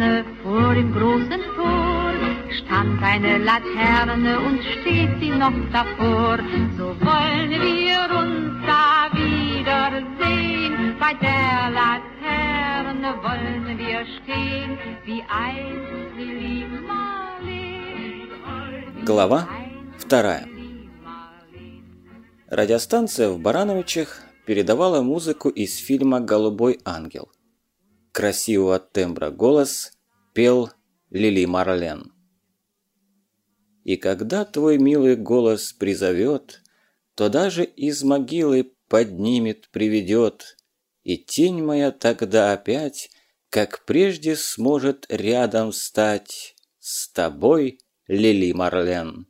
Ferne vor dem großen Tor stand eine Laterne und steht sie noch davor. So wollen wir uns da wiedersehen, bei der Laterne wollen wir stehen, wie einst Lili Marleen. Глава вторая. Радиостанция в Барановичах передавала музыку из фильма «Голубой ангел». Красивого тембра голос пел Лили Марлен. И когда твой милый голос призовет, То даже из могилы поднимет, приведет, И тень моя тогда опять, как прежде, сможет рядом стать С тобой, Лили Марлен.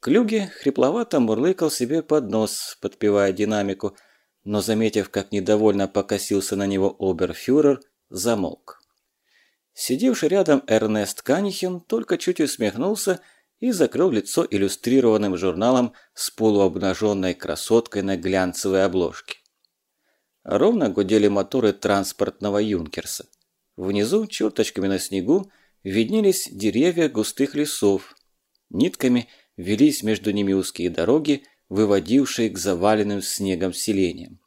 Клюге хрипловато мурлыкал себе под нос, подпевая динамику, но, заметив, как недовольно покосился на него оберфюрер, замолк. Сидевший рядом Эрнест Канихин только чуть усмехнулся и закрыл лицо иллюстрированным журналом с полуобнаженной красоткой на глянцевой обложке. Ровно гудели моторы транспортного «Юнкерса». Внизу, черточками на снегу, виднелись деревья густых лесов. Нитками – велись между ними узкие дороги, выводившие к заваленным снегом селениям.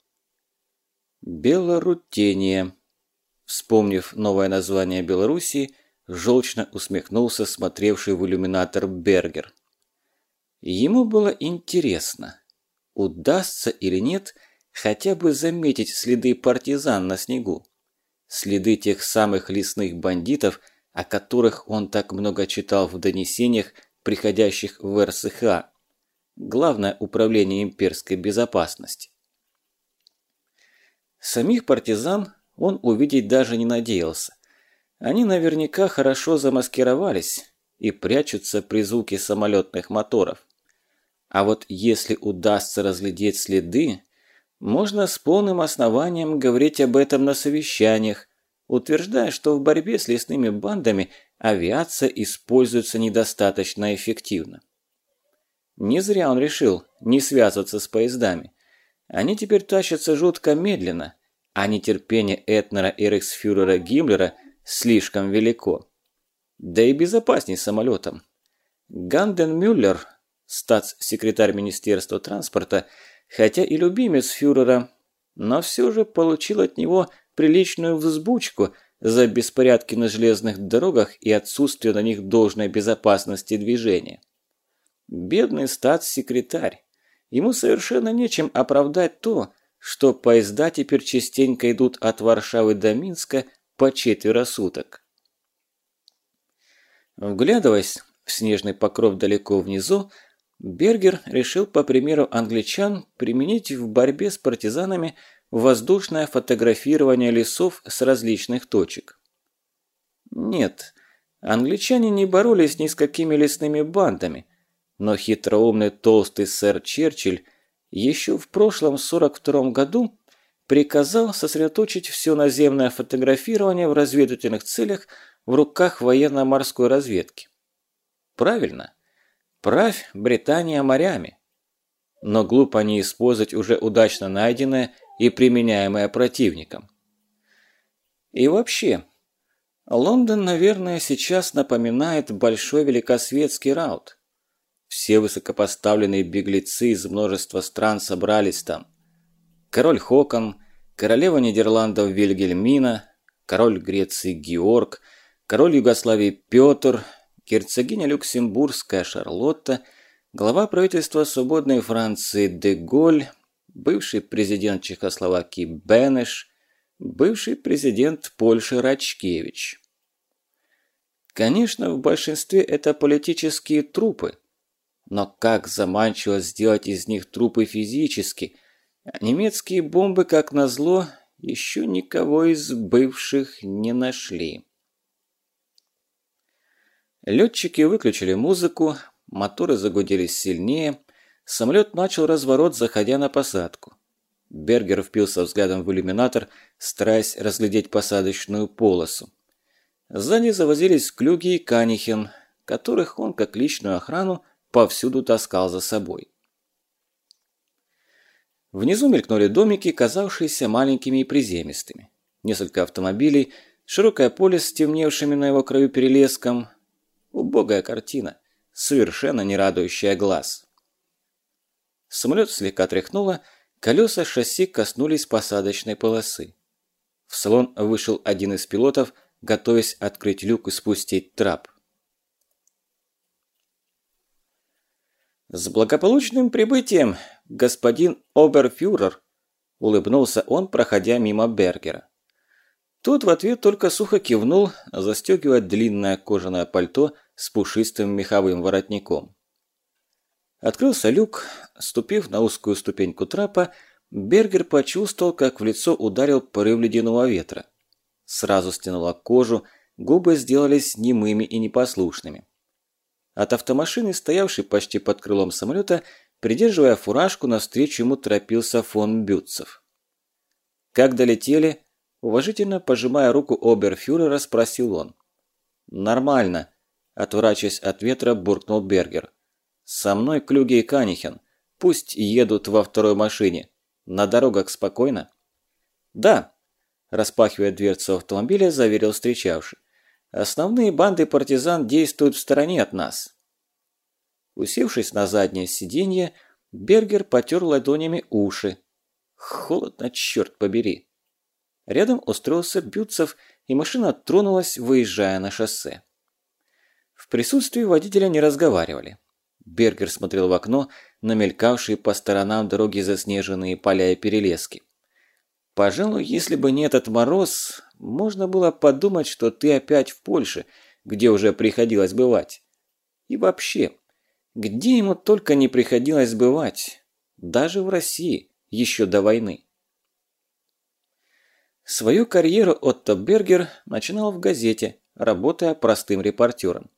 Белорутение. Вспомнив новое название Белоруссии, желчно усмехнулся смотревший в иллюминатор Бергер. Ему было интересно, удастся или нет хотя бы заметить следы партизан на снегу. Следы тех самых лесных бандитов, о которых он так много читал в донесениях приходящих в РСХ, Главное управление имперской безопасности. Самих партизан он увидеть даже не надеялся. Они наверняка хорошо замаскировались и прячутся при звуке самолетных моторов. А вот если удастся разглядеть следы, можно с полным основанием говорить об этом на совещаниях, утверждая, что в борьбе с лесными бандами авиация используется недостаточно эффективно. Не зря он решил не связываться с поездами. Они теперь тащатся жутко медленно, а нетерпение Этнера и рейхсфюрера Гиммлера слишком велико. Да и безопасней самолетом. Ганден Мюллер, статс-секретарь Министерства транспорта, хотя и любимец фюрера, но все же получил от него приличную взбучку за беспорядки на железных дорогах и отсутствие на них должной безопасности движения. Бедный статс-секретарь. Ему совершенно нечем оправдать то, что поезда теперь частенько идут от Варшавы до Минска по четверо суток. Вглядываясь в снежный покров далеко внизу, Бергер решил, по примеру англичан, применить в борьбе с партизанами воздушное фотографирование лесов с различных точек. Нет, англичане не боролись ни с какими лесными бандами, но хитроумный толстый сэр Черчилль еще в прошлом 42 году приказал сосредоточить все наземное фотографирование в разведывательных целях в руках военно-морской разведки. Правильно. Правь Британия морями. Но глупо не использовать уже удачно найденное и применяемое противником. И вообще, Лондон, наверное, сейчас напоминает большой великосветский раут. Все высокопоставленные беглецы из множества стран собрались там. Король Хокон, королева Нидерландов Вильгельмина, король Греции Георг, король Югославии Петр, герцогиня Люксембургская Шарлотта, глава правительства свободной Франции Деголь, бывший президент Чехословакии Бенеш, бывший президент Польши Рачкевич. Конечно, в большинстве это политические трупы, но как заманчиво сделать из них трупы физически, а немецкие бомбы, как назло, еще никого из бывших не нашли. Летчики выключили музыку, моторы загудели сильнее, Самолет начал разворот, заходя на посадку. Бергер впился взглядом в иллюминатор, стараясь разглядеть посадочную полосу. Сзади завозились Клюги и Канихин, которых он, как личную охрану, повсюду таскал за собой. Внизу мелькнули домики, казавшиеся маленькими и приземистыми. Несколько автомобилей широкое поле с темневшими на его краю перелеском. Убогая картина, совершенно не радующая глаз. Самолет слегка тряхнуло, колеса шасси коснулись посадочной полосы. В салон вышел один из пилотов, готовясь открыть люк и спустить трап. «С благополучным прибытием, господин оберфюрер!» – улыбнулся он, проходя мимо Бергера. Тот в ответ только сухо кивнул, застегивая длинное кожаное пальто с пушистым меховым воротником. Открылся люк, ступив на узкую ступеньку трапа, Бергер почувствовал, как в лицо ударил порыв ледяного ветра. Сразу стянула кожу, губы сделались немыми и непослушными. От автомашины, стоявшей почти под крылом самолета, придерживая фуражку, навстречу ему торопился фон Бютцев. Как долетели, уважительно пожимая руку оберфюрера, спросил он. «Нормально», – отворачиваясь от ветра, буркнул Бергер. «Со мной Клюги и Канихен. Пусть едут во второй машине. На дорогах спокойно?» «Да», – распахивая дверцу автомобиля, заверил встречавший. «Основные банды партизан действуют в стороне от нас». Усевшись на заднее сиденье, Бергер потер ладонями уши. Холодно, черт побери. Рядом устроился Бютцев, и машина тронулась, выезжая на шоссе. В присутствии водителя не разговаривали. Бергер смотрел в окно на мелькавшие по сторонам дороги заснеженные поля и перелески. Пожалуй, если бы не этот мороз, можно было подумать, что ты опять в Польше, где уже приходилось бывать. И вообще, где ему только не приходилось бывать, даже в России, еще до войны. Свою карьеру Отто Бергер начинал в газете, работая простым репортером.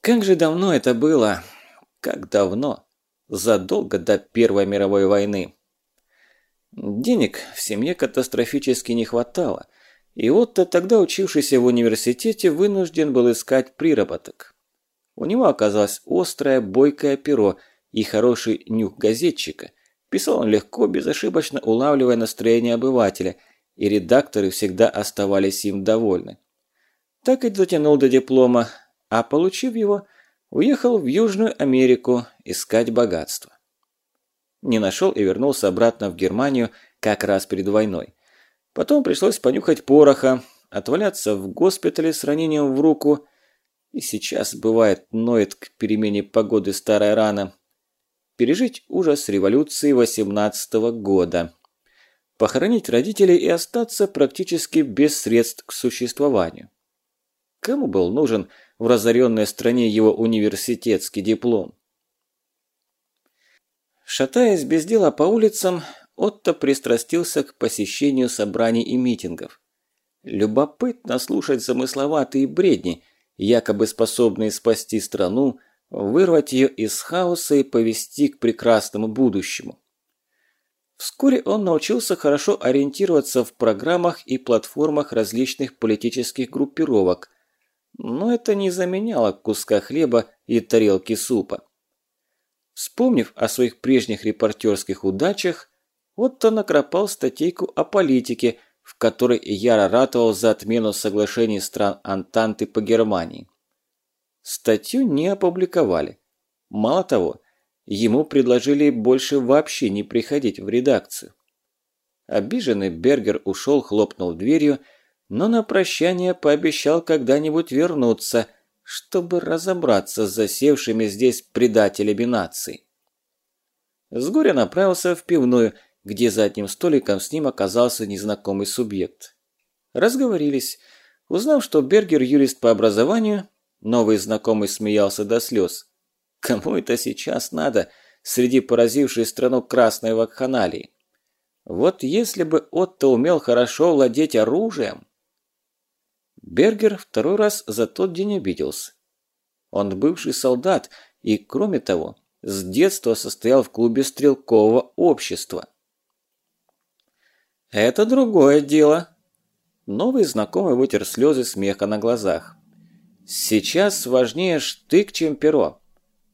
Как же давно это было, как давно, задолго до Первой мировой войны. Денег в семье катастрофически не хватало, и Отто, тогда учившийся в университете, вынужден был искать приработок. У него оказалось острое, бойкое перо и хороший нюх газетчика. Писал он легко, безошибочно улавливая настроение обывателя, и редакторы всегда оставались им довольны. Так и дотянул до диплома, а получив его, Уехал в Южную Америку искать богатство. Не нашел и вернулся обратно в Германию как раз перед войной. Потом пришлось понюхать пороха, отваляться в госпитале с ранением в руку. И сейчас, бывает, ноет к перемене погоды старая рана. Пережить ужас революции 18 -го года. Похоронить родителей и остаться практически без средств к существованию. Кому был нужен в разоренной стране его университетский диплом. Шатаясь без дела по улицам, Отто пристрастился к посещению собраний и митингов. Любопытно слушать замысловатые бредни, якобы способные спасти страну, вырвать ее из хаоса и повести к прекрасному будущему. Вскоре он научился хорошо ориентироваться в программах и платформах различных политических группировок, но это не заменяло куска хлеба и тарелки супа. Вспомнив о своих прежних репортерских удачах, Отто накропал статейку о политике, в которой яро ратовал за отмену соглашений стран Антанты по Германии. Статью не опубликовали. Мало того, ему предложили больше вообще не приходить в редакцию. Обиженный Бергер ушел, хлопнул дверью но на прощание пообещал когда-нибудь вернуться, чтобы разобраться с засевшими здесь предателями нации. С горя направился в пивную, где за одним столиком с ним оказался незнакомый субъект. Разговорились. Узнав, что Бергер юрист по образованию, новый знакомый смеялся до слез. Кому это сейчас надо среди поразившей страну красной вакханалии? Вот если бы Отто умел хорошо владеть оружием... Бергер второй раз за тот день обиделся. Он бывший солдат и, кроме того, с детства состоял в клубе стрелкового общества. «Это другое дело». Новый знакомый вытер слезы смеха на глазах. «Сейчас важнее штык, чем перо.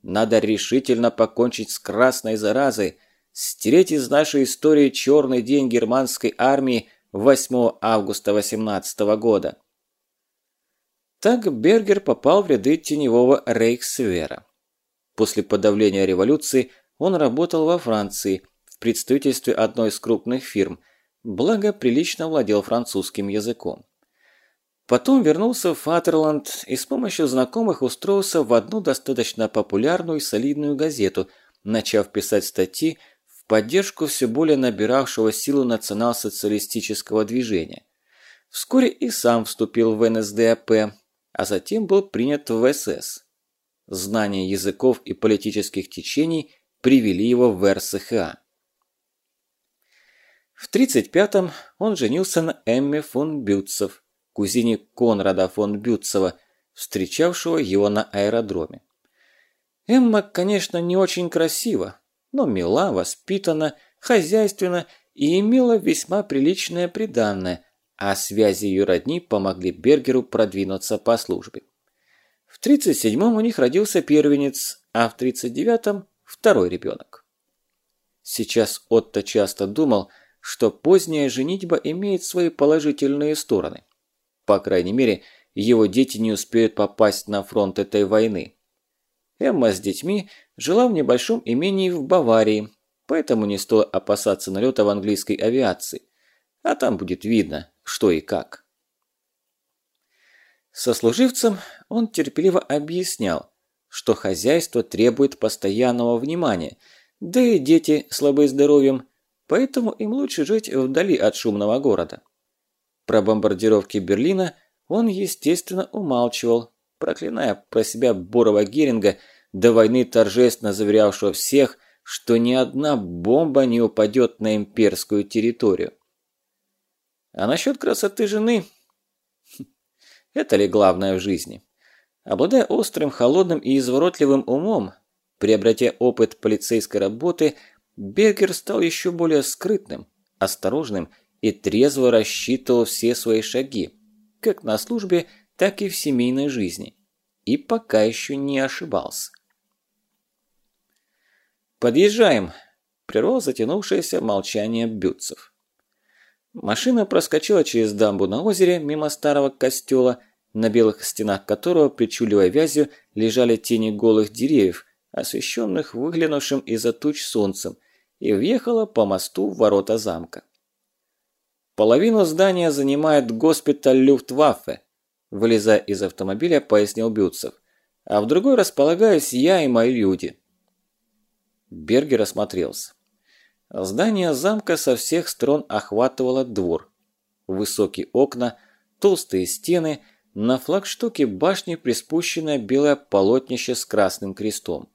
Надо решительно покончить с красной заразой, стереть из нашей истории черный день германской армии 8 августа 18 года. Так Бергер попал в ряды теневого Рейхсвера. После подавления революции он работал во Франции в представительстве одной из крупных фирм, благо прилично владел французским языком. Потом вернулся в Фатерланд и с помощью знакомых устроился в одну достаточно популярную и солидную газету, начав писать статьи в поддержку все более набиравшего силу национал-социалистического движения. Вскоре и сам вступил в НСДАП, а затем был принят в СС. Знание языков и политических течений привели его в РСХА. В 1935-м он женился на Эмме фон Бютцев, кузине Конрада фон Бютцева, встречавшего его на аэродроме. Эмма, конечно, не очень красива, но мила, воспитана, хозяйственна и имела весьма приличное приданное, а связи ее родни помогли Бергеру продвинуться по службе. В 37-м у них родился первенец, а в 39-м – второй ребенок. Сейчас Отто часто думал, что поздняя женитьба имеет свои положительные стороны. По крайней мере, его дети не успеют попасть на фронт этой войны. Эмма с детьми жила в небольшом имении в Баварии, поэтому не стоило опасаться налета в английской авиации. А там будет видно, что и как. Сослуживцам он терпеливо объяснял, что хозяйство требует постоянного внимания, да и дети слабы здоровьем, поэтому им лучше жить вдали от шумного города. Про бомбардировки Берлина он, естественно, умалчивал, проклиная про себя Борова Геринга, до войны торжественно заверявшего всех, что ни одна бомба не упадет на имперскую территорию. А насчет красоты жены... Это ли главное в жизни? Обладая острым, холодным и изворотливым умом, приобретя опыт полицейской работы, Бергер стал еще более скрытным, осторожным и трезво рассчитывал все свои шаги, как на службе, так и в семейной жизни. И пока еще не ошибался. «Подъезжаем», – прервал затянувшееся молчание Бютцев. Машина проскочила через дамбу на озере мимо старого костела, на белых стенах которого причудливой вязью лежали тени голых деревьев, освещенных выглянувшим из-за туч солнцем, и въехала по мосту в ворота замка. «Половину здания занимает госпиталь Люфтваффе», вылезая из автомобиля, пояснил Бютцев. «А в другой располагаюсь я и мои люди». Бергер осмотрелся. Здание замка со всех сторон охватывало двор. Высокие окна, толстые стены, на флагштоке башни приспущенное белое полотнище с красным крестом.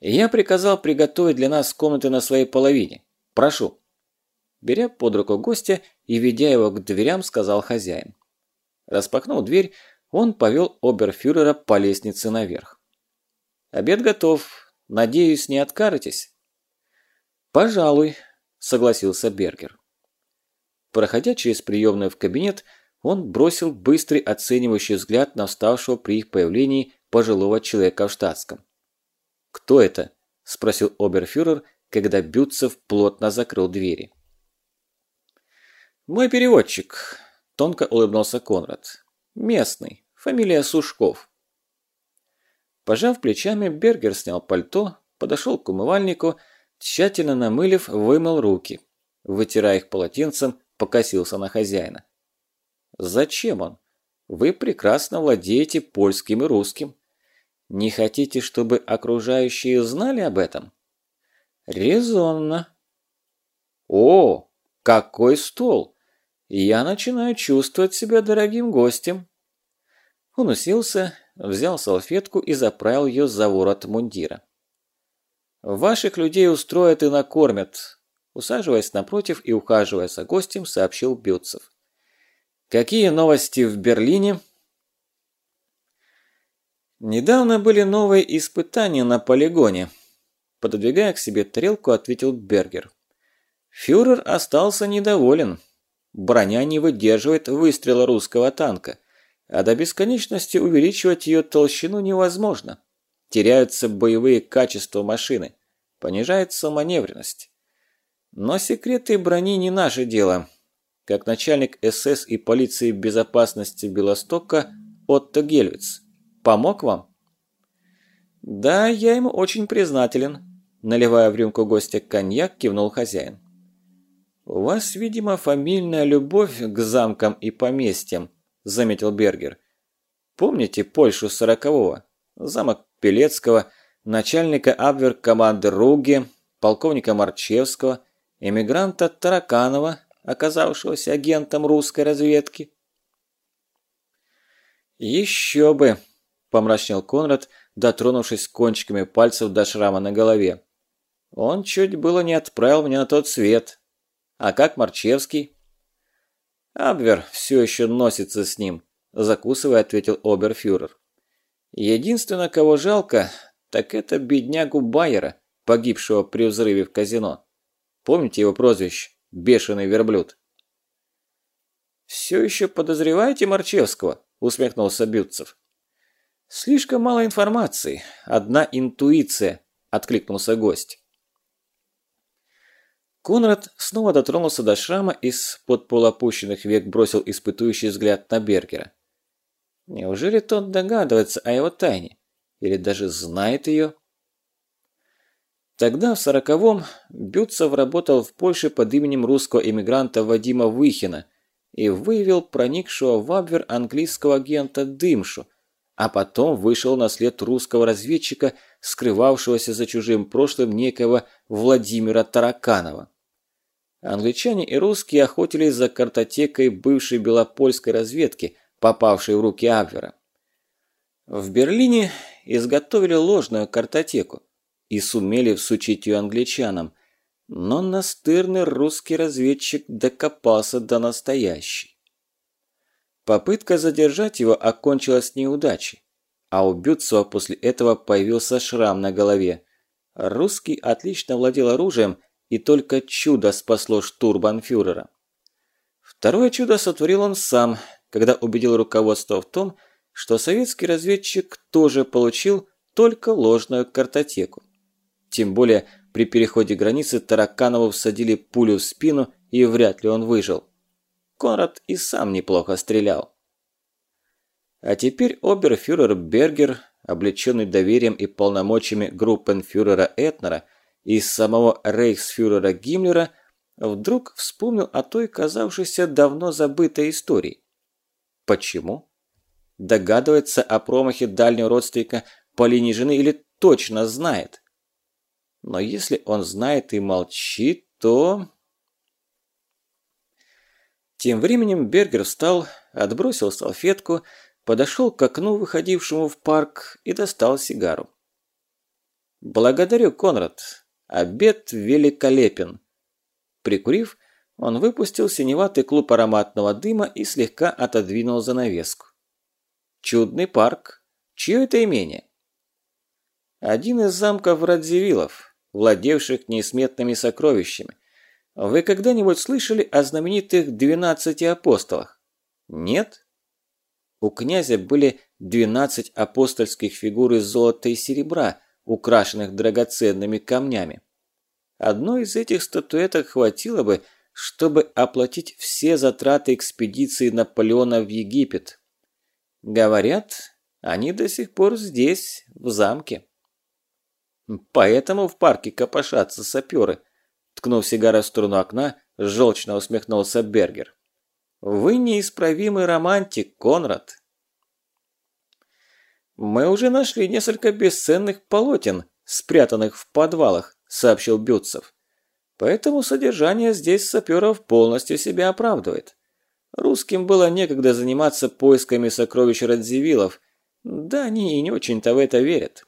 «Я приказал приготовить для нас комнаты на своей половине. Прошу». Беря под руку гостя и ведя его к дверям, сказал хозяин. Распахнув дверь, он повел оберфюрера по лестнице наверх. «Обед готов. Надеюсь, не откажетесь?» «Пожалуй», – согласился Бергер. Проходя через приемную в кабинет, он бросил быстрый оценивающий взгляд на вставшего при их появлении пожилого человека в штатском. «Кто это?» – спросил оберфюрер, когда Бютцев плотно закрыл двери. «Мой переводчик», – тонко улыбнулся Конрад. «Местный, фамилия Сушков». Пожав плечами, Бергер снял пальто, подошел к умывальнику – Тщательно намылив, вымыл руки. Вытирая их полотенцем, покосился на хозяина. «Зачем он? Вы прекрасно владеете польским и русским. Не хотите, чтобы окружающие знали об этом?» «Резонно». «О, какой стол! Я начинаю чувствовать себя дорогим гостем». Он уселся, взял салфетку и заправил ее за ворот мундира. «Ваших людей устроят и накормят», – усаживаясь напротив и ухаживая за гостем, сообщил Бютцев. «Какие новости в Берлине?» «Недавно были новые испытания на полигоне», – пододвигая к себе тарелку, ответил Бергер. «Фюрер остался недоволен. Броня не выдерживает выстрела русского танка, а до бесконечности увеличивать ее толщину невозможно теряются боевые качества машины, понижается маневренность. Но секреты брони не наше дело. как начальник СС и полиции безопасности Белостока Отто Гельвиц. Помог вам? Да, я ему очень признателен. Наливая в рюмку гостя коньяк, кивнул хозяин. «У вас, видимо, фамильная любовь к замкам и поместьям», – заметил Бергер. «Помните Польшу сорокового? Замок Пелецкого, начальника Абвер команды Руги, полковника Марчевского, эмигранта Тараканова, оказавшегося агентом русской разведки?» «Еще бы!» – помрачнел Конрад, дотронувшись кончиками пальцев до шрама на голове. «Он чуть было не отправил меня на тот свет. А как Марчевский?» «Абвер все еще носится с ним», – закусывая, ответил оберфюрер. «Единственное, кого жалко, так это беднягу Байера, погибшего при взрыве в казино. Помните его прозвище? Бешеный верблюд». «Все еще подозреваете Марчевского?» – усмехнулся Бютцев. «Слишком мало информации. Одна интуиция», – откликнулся гость. Конрад снова дотронулся до шрама и с под полуопущенных век бросил испытующий взгляд на Бергера. Неужели тот догадывается о его тайне? Или даже знает ее? Тогда, в сороковом, Бютцев работал в Польше под именем русского эмигранта Вадима Выхина и выявил проникшего в Абвер английского агента Дымшу, а потом вышел на след русского разведчика, скрывавшегося за чужим прошлым некого Владимира Тараканова. Англичане и русские охотились за картотекой бывшей белопольской разведки, попавшей в руки Абвера. В Берлине изготовили ложную картотеку и сумели всучить ее англичанам, но настырный русский разведчик докопался до настоящей. Попытка задержать его окончилась неудачей, а у Бютцева после этого появился шрам на голове. Русский отлично владел оружием и только чудо спасло штурбанфюрера. Второе чудо сотворил он сам, когда убедил руководство в том, что советский разведчик тоже получил только ложную картотеку. Тем более при переходе границы Тараканову всадили пулю в спину и вряд ли он выжил. Конрад и сам неплохо стрелял. А теперь оберфюрер Бергер, облеченный доверием и полномочиями группенфюрера Этнера и самого рейхсфюрера Гиммлера, вдруг вспомнил о той казавшейся давно забытой истории. Почему? Догадывается о промахе дальнего родственника по линии жены или точно знает? Но если он знает и молчит, то... Тем временем Бергер встал, отбросил салфетку, подошел к окну, выходившему в парк, и достал сигару. «Благодарю, Конрад. Обед великолепен». Прикурив, он выпустил синеватый клуб ароматного дыма и слегка отодвинул занавеску. «Чудный парк. Чье это имение?» «Один из замков Радзивиллов, владевших несметными сокровищами. Вы когда-нибудь слышали о знаменитых двенадцати апостолах? Нет? У князя были двенадцать апостольских фигур из золота и серебра, украшенных драгоценными камнями. Одной из этих статуэток хватило бы, чтобы оплатить все затраты экспедиции Наполеона в Египет. Говорят, они до сих пор здесь, в замке. Поэтому в парке копошатся саперы – Ткнув сигарой в сторону окна, желчно усмехнулся Бергер. «Вы неисправимый романтик, Конрад!» «Мы уже нашли несколько бесценных полотен, спрятанных в подвалах», – сообщил Бютцев. «Поэтому содержание здесь саперов полностью себя оправдывает. Русским было некогда заниматься поисками сокровищ Радзивиллов, да они и не очень-то в это верят.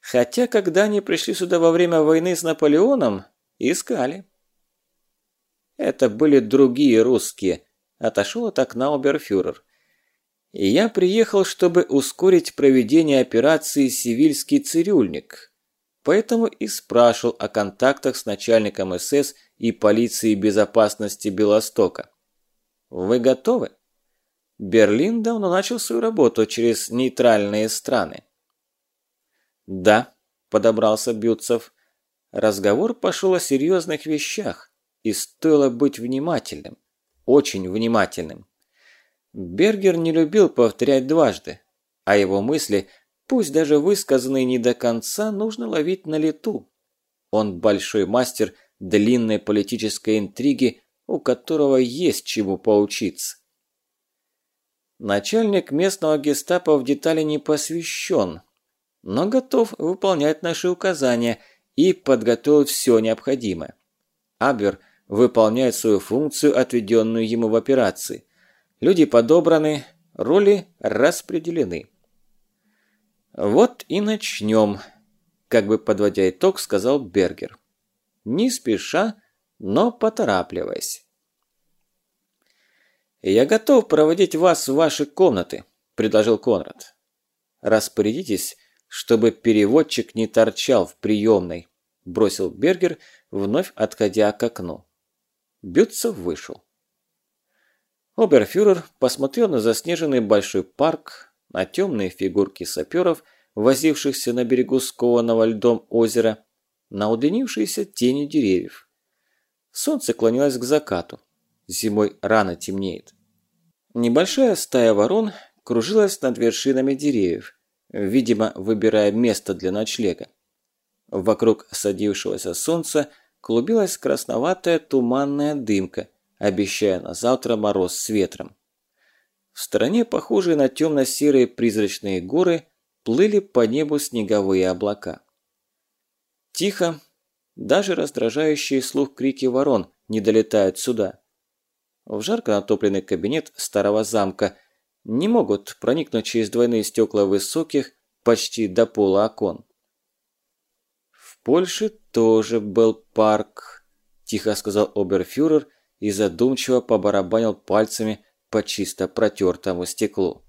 Хотя, когда они пришли сюда во время войны с Наполеоном, Искали. Это были другие русские. Отошел от окна оберфюрер. И я приехал, чтобы ускорить проведение операции «Сивильский цирюльник». Поэтому и спрашивал о контактах с начальником СС и полиции безопасности Белостока. Вы готовы? Берлин давно начал свою работу через нейтральные страны. Да, подобрался Бютцев. Разговор пошел о серьезных вещах, и стоило быть внимательным. очень внимательным. Бергер не любил повторять дважды, а его мысли, пусть даже высказанные не до конца, нужно ловить на лету. Он большой мастер длинной политической интриги, у которого есть чему поучиться. Начальник местного гестапо в детали не посвящен, но готов выполнять наши указания и подготовил все необходимое. Абвер выполняет свою функцию, отведенную ему в операции. Люди подобраны, роли распределены. Вот и начнем, как бы подводя итог, сказал Бергер. Не спеша, но поторапливаясь. «Я готов проводить вас в ваши комнаты», – предложил Конрад. «Распорядитесь, чтобы переводчик не торчал в приемной», – бросил Бергер, вновь отходя к окну. Бютцев вышел. Оберфюрер посмотрел на заснеженный большой парк, на темные фигурки саперов, возившихся на берегу скованного льдом озера, на удлинившиеся тени деревьев. Солнце клонилось к закату. Зимой рано темнеет. Небольшая стая ворон кружилась над вершинами деревьев, видимо, выбирая место для ночлега. Вокруг садившегося солнца клубилась красноватая туманная дымка, обещая на завтра мороз с ветром. В стороне, похожие на темно-серые призрачные горы, плыли по небу снеговые облака. Тихо, даже раздражающие слух крики ворон не долетают сюда. В жарко натопленный кабинет старого замка не могут проникнуть через двойные стекла высоких, почти до пола окон. В Польше тоже был парк, тихо сказал оберфюрер и задумчиво побарабанил пальцами по чисто протертому стеклу.